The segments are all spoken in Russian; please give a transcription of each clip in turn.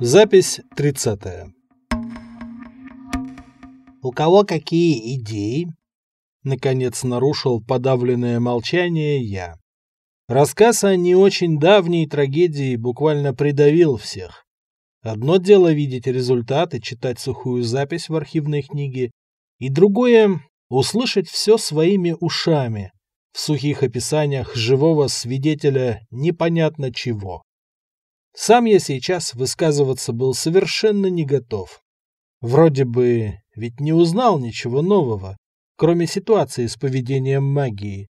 Запись 30. «У кого какие идеи?» Наконец нарушил подавленное молчание я. Рассказ о не очень давней трагедии буквально придавил всех. Одно дело видеть результаты, читать сухую запись в архивной книге, и другое — услышать все своими ушами, в сухих описаниях живого свидетеля непонятно чего. Сам я сейчас высказываться был совершенно не готов. Вроде бы ведь не узнал ничего нового, кроме ситуации с поведением магии.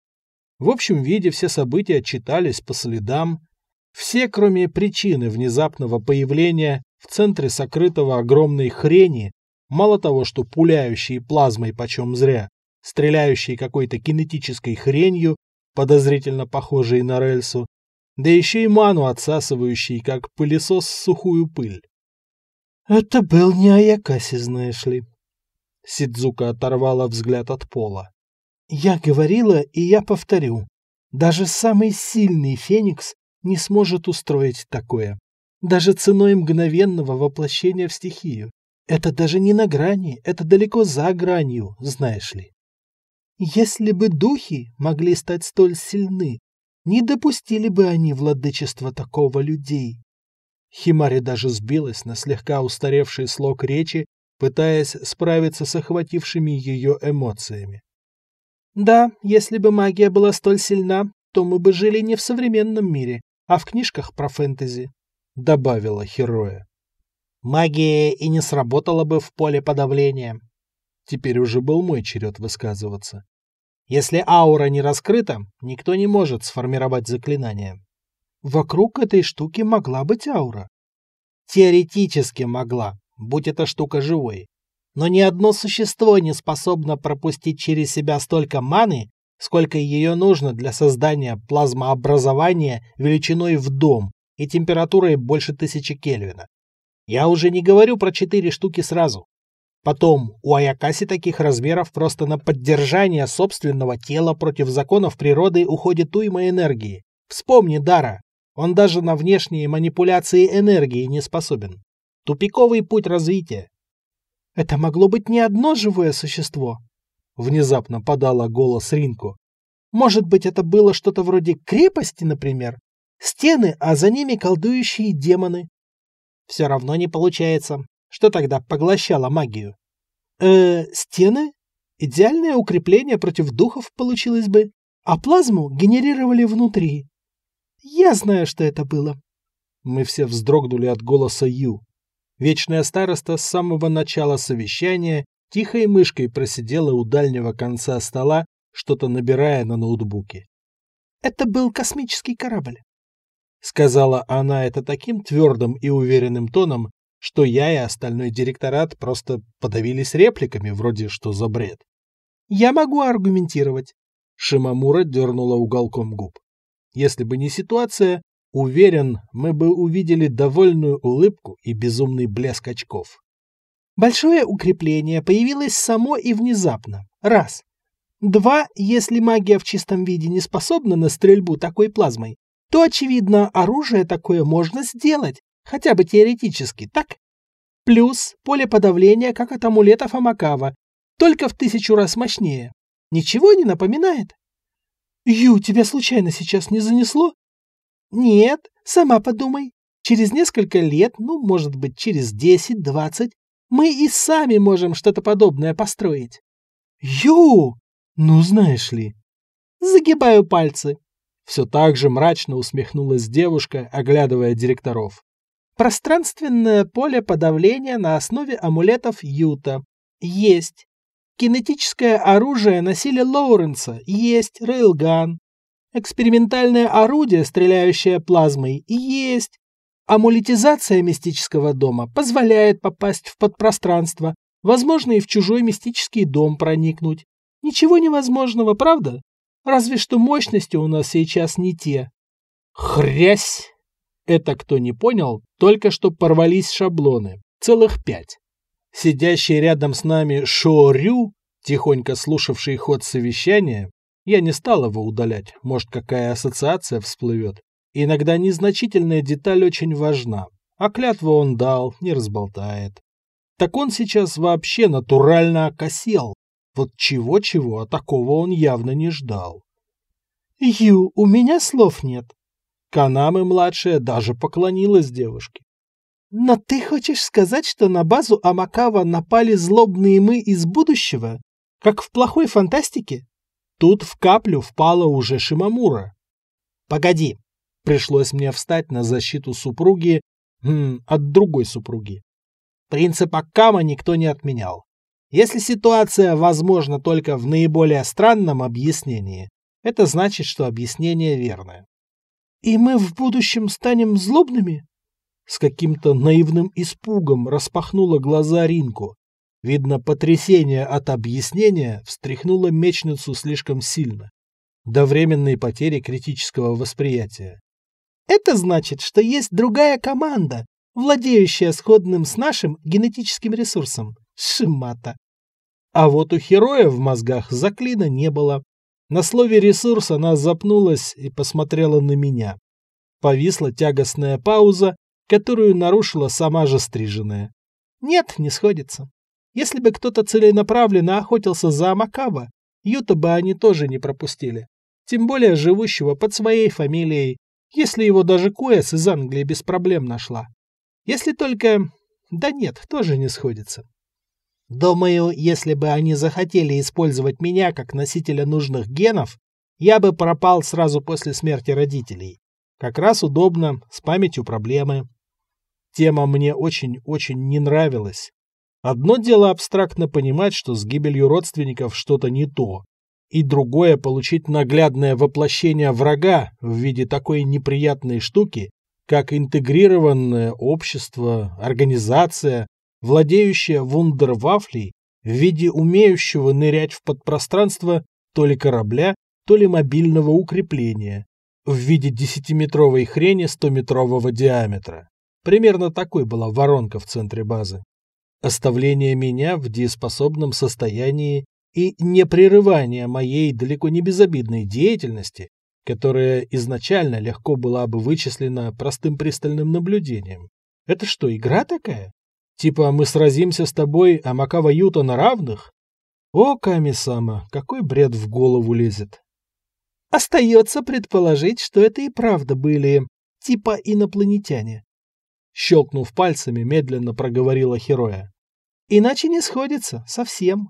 В общем виде все события читались по следам, все, кроме причины внезапного появления в центре сокрытого огромной хрени, мало того, что пуляющие плазмой почем зря, стреляющие какой-то кинетической хренью, подозрительно похожей на рельсу, да еще и ману отсасывающий, как пылесос сухую пыль. «Это был не Аякаси, знаешь ли». Сидзука оторвала взгляд от пола. «Я говорила, и я повторю. Даже самый сильный Феникс не сможет устроить такое. Даже ценой мгновенного воплощения в стихию. Это даже не на грани, это далеко за гранью, знаешь ли. Если бы духи могли стать столь сильны, не допустили бы они владычества такого людей. Химари даже сбилась на слегка устаревший слог речи, пытаясь справиться с охватившими ее эмоциями. Да, если бы магия была столь сильна, то мы бы жили не в современном мире, а в книжках про фэнтези, — добавила Хероя. Магия и не сработала бы в поле подавления. Теперь уже был мой черед высказываться. Если аура не раскрыта, никто не может сформировать заклинание. Вокруг этой штуки могла быть аура. Теоретически могла, будь эта штука живой. Но ни одно существо не способно пропустить через себя столько маны, сколько ее нужно для создания плазмообразования величиной в дом и температурой больше тысячи Кельвина. Я уже не говорю про четыре штуки сразу. Потом, у Аякаси таких размеров просто на поддержание собственного тела против законов природы уходит уйма энергии. Вспомни Дара. Он даже на внешние манипуляции энергии не способен. Тупиковый путь развития. Это могло быть не одно живое существо. Внезапно подала голос Ринку. Может быть, это было что-то вроде крепости, например? Стены, а за ними колдующие демоны. Все равно не получается. Что тогда поглощало магию? Э, стены? Идеальное укрепление против духов получилось бы. А плазму генерировали внутри. Я знаю, что это было. Мы все вздрогнули от голоса Ю. Вечная староста с самого начала совещания тихой мышкой просидела у дальнего конца стола, что-то набирая на ноутбуке. Это был космический корабль. Сказала она это таким твердым и уверенным тоном, что я и остальной директорат просто подавились репликами, вроде «что за бред?». «Я могу аргументировать», — Шимамура дернула уголком губ. «Если бы не ситуация, уверен, мы бы увидели довольную улыбку и безумный блеск очков». «Большое укрепление появилось само и внезапно. Раз. Два, если магия в чистом виде не способна на стрельбу такой плазмой, то, очевидно, оружие такое можно сделать, Хотя бы теоретически, так? Плюс поле подавления, как от амулетов Амакава, только в тысячу раз мощнее. Ничего не напоминает? Ю, тебя случайно сейчас не занесло? Нет, сама подумай. Через несколько лет, ну, может быть, через 10-20, мы и сами можем что-то подобное построить. Ю, ну знаешь ли. Загибаю пальцы. Все так же мрачно усмехнулась девушка, оглядывая директоров. Пространственное поле подавления на основе амулетов Юта. Есть. Кинетическое оружие на силе Лоуренса. Есть. Рейлган. Экспериментальное орудие, стреляющее плазмой. Есть. Амулетизация мистического дома позволяет попасть в подпространство, возможно и в чужой мистический дом проникнуть. Ничего невозможного, правда? Разве что мощности у нас сейчас не те. Хрясь! Это кто не понял, только что порвались шаблоны. Целых пять. Сидящий рядом с нами Шоорю, тихонько слушавший ход совещания, я не стал его удалять, может, какая ассоциация всплывет. Иногда незначительная деталь очень важна. А клятву он дал, не разболтает. Так он сейчас вообще натурально окосел. Вот чего-чего, а такого он явно не ждал. «Ю, у меня слов нет». Канамы-младшая даже поклонилась девушке. «Но ты хочешь сказать, что на базу Амакава напали злобные мы из будущего? Как в плохой фантастике?» Тут в каплю впала уже Шимамура. «Погоди!» Пришлось мне встать на защиту супруги хм, от другой супруги. Принцип Аккама никто не отменял. Если ситуация возможна только в наиболее странном объяснении, это значит, что объяснение верное. «И мы в будущем станем злобными?» С каким-то наивным испугом распахнула глаза Ринку. Видно, потрясение от объяснения встряхнуло мечницу слишком сильно. До временной потери критического восприятия. «Это значит, что есть другая команда, владеющая сходным с нашим генетическим ресурсом. Шимата!» А вот у Хероя в мозгах заклина не было. На слове «ресурс» она запнулась и посмотрела на меня. Повисла тягостная пауза, которую нарушила сама же стриженная. Нет, не сходится. Если бы кто-то целенаправленно охотился за Амакава, Юта бы они тоже не пропустили. Тем более живущего под своей фамилией, если его даже Куэс из Англии без проблем нашла. Если только... Да нет, тоже не сходится. Думаю, если бы они захотели использовать меня как носителя нужных генов, я бы пропал сразу после смерти родителей. Как раз удобно, с памятью проблемы. Тема мне очень-очень не нравилась. Одно дело абстрактно понимать, что с гибелью родственников что-то не то, и другое получить наглядное воплощение врага в виде такой неприятной штуки, как интегрированное общество, организация, владеющая вундервафлей в виде умеющего нырять в подпространство то ли корабля, то ли мобильного укрепления, в виде десятиметровой хрени 100-метрового диаметра. Примерно такой была воронка в центре базы. Оставление меня в дееспособном состоянии и непрерывание моей далеко не безобидной деятельности, которая изначально легко была бы вычислена простым пристальным наблюдением. Это что, игра такая? Типа мы сразимся с тобой, а Макава Юта на равных? О, Ками-сама, какой бред в голову лезет. Остается предположить, что это и правда были типа инопланетяне. Щелкнув пальцами, медленно проговорила Хероя. Иначе не сходится, совсем.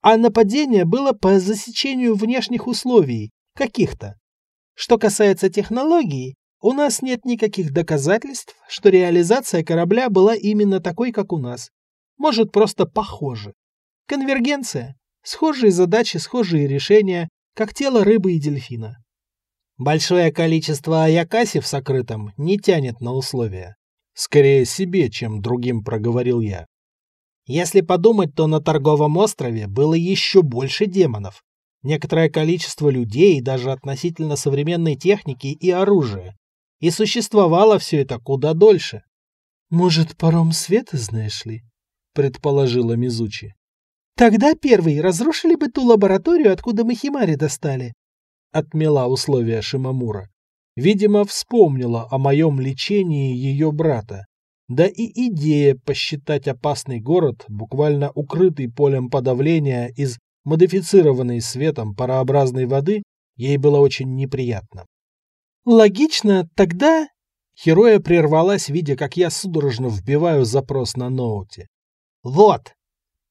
А нападение было по засечению внешних условий, каких-то. Что касается технологий, у нас нет никаких доказательств, что реализация корабля была именно такой, как у нас. Может, просто похоже. Конвергенция. Схожие задачи, схожие решения, как тело рыбы и дельфина. Большое количество аякаси в сокрытом не тянет на условия. Скорее себе, чем другим проговорил я. Если подумать, то на торговом острове было еще больше демонов. Некоторое количество людей и даже относительно современной техники и оружия. И существовало все это куда дольше. «Может, паром света, знаешь ли?» — предположила Мизучи. «Тогда первый разрушили бы ту лабораторию, откуда мы Химари достали», — отмела условия Шимамура. Видимо, вспомнила о моем лечении ее брата. Да и идея посчитать опасный город, буквально укрытый полем подавления из модифицированной светом парообразной воды, ей была очень неприятна. Логично, тогда... Хероя прервалась, видя, как я судорожно вбиваю запрос на ноуте. Вот!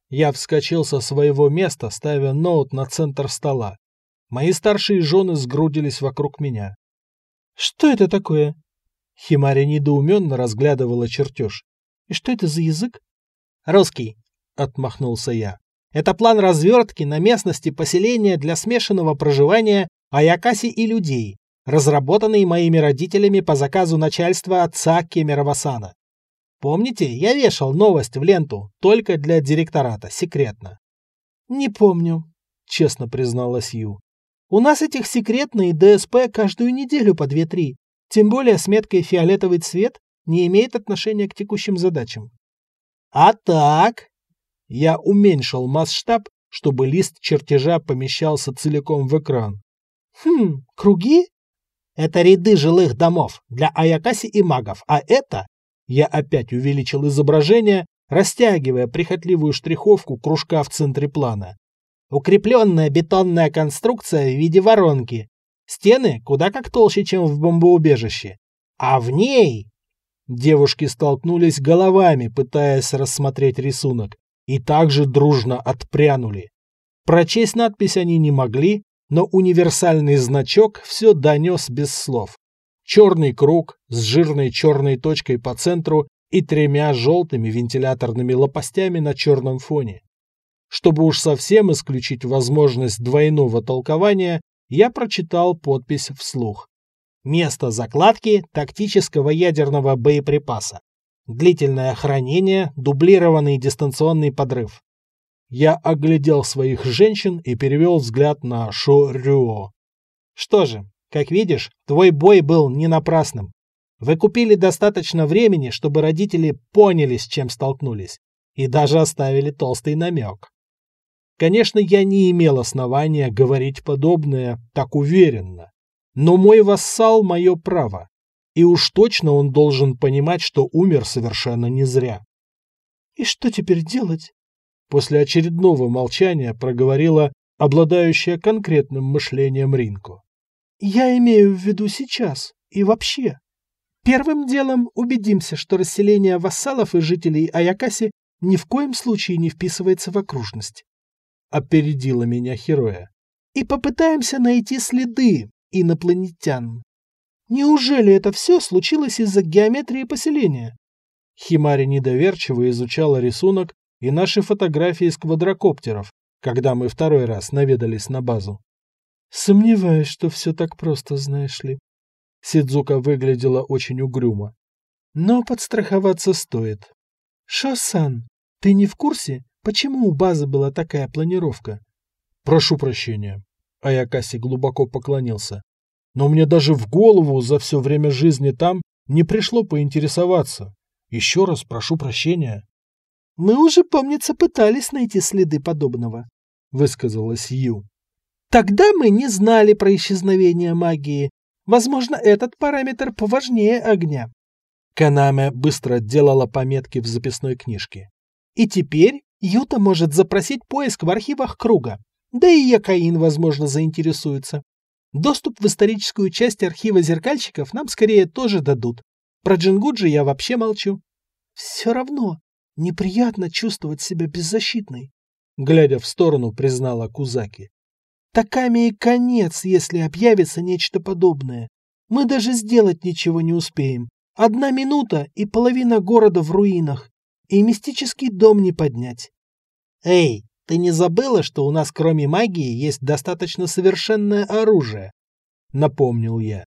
Я вскочил со своего места, ставя ноут на центр стола. Мои старшие жены сгрудились вокруг меня. Что это такое? Химари недоуменно разглядывала чертеж. И что это за язык? Русский, отмахнулся я. Это план развертки на местности поселения для смешанного проживания Аякаси и людей разработанный моими родителями по заказу начальства отца Кемеровасана. Помните, я вешал новость в ленту только для директората, секретно. Не помню, честно призналась Ю. У нас этих секретные ДСП каждую неделю по две-три, тем более с меткой фиолетовый цвет не имеет отношения к текущим задачам. А так? Я уменьшил масштаб, чтобы лист чертежа помещался целиком в экран. Хм, круги? Это ряды жилых домов для Аякаси и магов, а это Я опять увеличил изображение, растягивая прихотливую штриховку кружка в центре плана. Укрепленная бетонная конструкция в виде воронки. Стены куда как толще, чем в бомбоубежище. А в ней... Девушки столкнулись головами, пытаясь рассмотреть рисунок, и также дружно отпрянули. Прочесть надпись они не могли, но универсальный значок все донес без слов. Черный круг с жирной черной точкой по центру и тремя желтыми вентиляторными лопастями на черном фоне. Чтобы уж совсем исключить возможность двойного толкования, я прочитал подпись вслух. Место закладки тактического ядерного боеприпаса. Длительное хранение, дублированный дистанционный подрыв. Я оглядел своих женщин и перевел взгляд на Шо Рюо. Что же, как видишь, твой бой был не напрасным. Вы купили достаточно времени, чтобы родители поняли, с чем столкнулись, и даже оставили толстый намек. Конечно, я не имел основания говорить подобное так уверенно, но мой вассал — мое право, и уж точно он должен понимать, что умер совершенно не зря. «И что теперь делать?» После очередного молчания проговорила обладающая конкретным мышлением Ринко. Я имею в виду сейчас и вообще. Первым делом убедимся, что расселение вассалов и жителей Аякаси ни в коем случае не вписывается в окружность. Опередила меня Хероя. И попытаемся найти следы инопланетян. Неужели это все случилось из-за геометрии поселения? Химари недоверчиво изучала рисунок и наши фотографии из квадрокоптеров, когда мы второй раз наведались на базу. Сомневаюсь, что все так просто, знаешь ли. Сидзука выглядела очень угрюмо. Но подстраховаться стоит. Шосан, ты не в курсе, почему у базы была такая планировка? Прошу прощения. Аякаси глубоко поклонился. Но мне даже в голову за все время жизни там не пришло поинтересоваться. Еще раз прошу прощения. Мы уже, помнится, пытались найти следы подобного, высказалась Ю. Тогда мы не знали про исчезновение магии. Возможно, этот параметр поважнее огня. Канаме быстро делала пометки в записной книжке. И теперь Юта может запросить поиск в архивах круга. Да и Якаин, возможно, заинтересуется. Доступ в историческую часть архива зеркальщиков нам скорее тоже дадут. Про Джингуджи я вообще молчу. Все равно неприятно чувствовать себя беззащитной. Глядя в сторону, признала Кузаки. Такамии конец, если объявится нечто подобное. Мы даже сделать ничего не успеем. Одна минута, и половина города в руинах. И мистический дом не поднять. Эй, ты не забыла, что у нас кроме магии есть достаточно совершенное оружие? Напомнил я.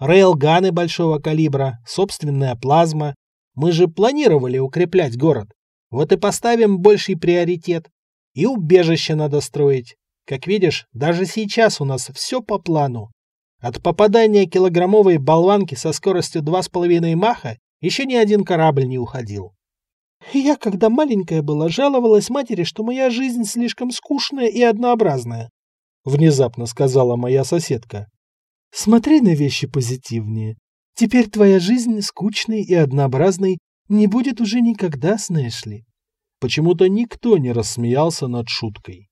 Рейлганы большого калибра, собственная плазма. Мы же планировали укреплять город. Вот и поставим больший приоритет. И убежище надо строить. Как видишь, даже сейчас у нас все по плану. От попадания килограммовой болванки со скоростью 2,5 маха еще ни один корабль не уходил. Я, когда маленькая была, жаловалась матери, что моя жизнь слишком скучная и однообразная. Внезапно сказала моя соседка. Смотри на вещи позитивнее. Теперь твоя жизнь скучной и однообразной не будет уже никогда, знаешь ли. Почему-то никто не рассмеялся над шуткой.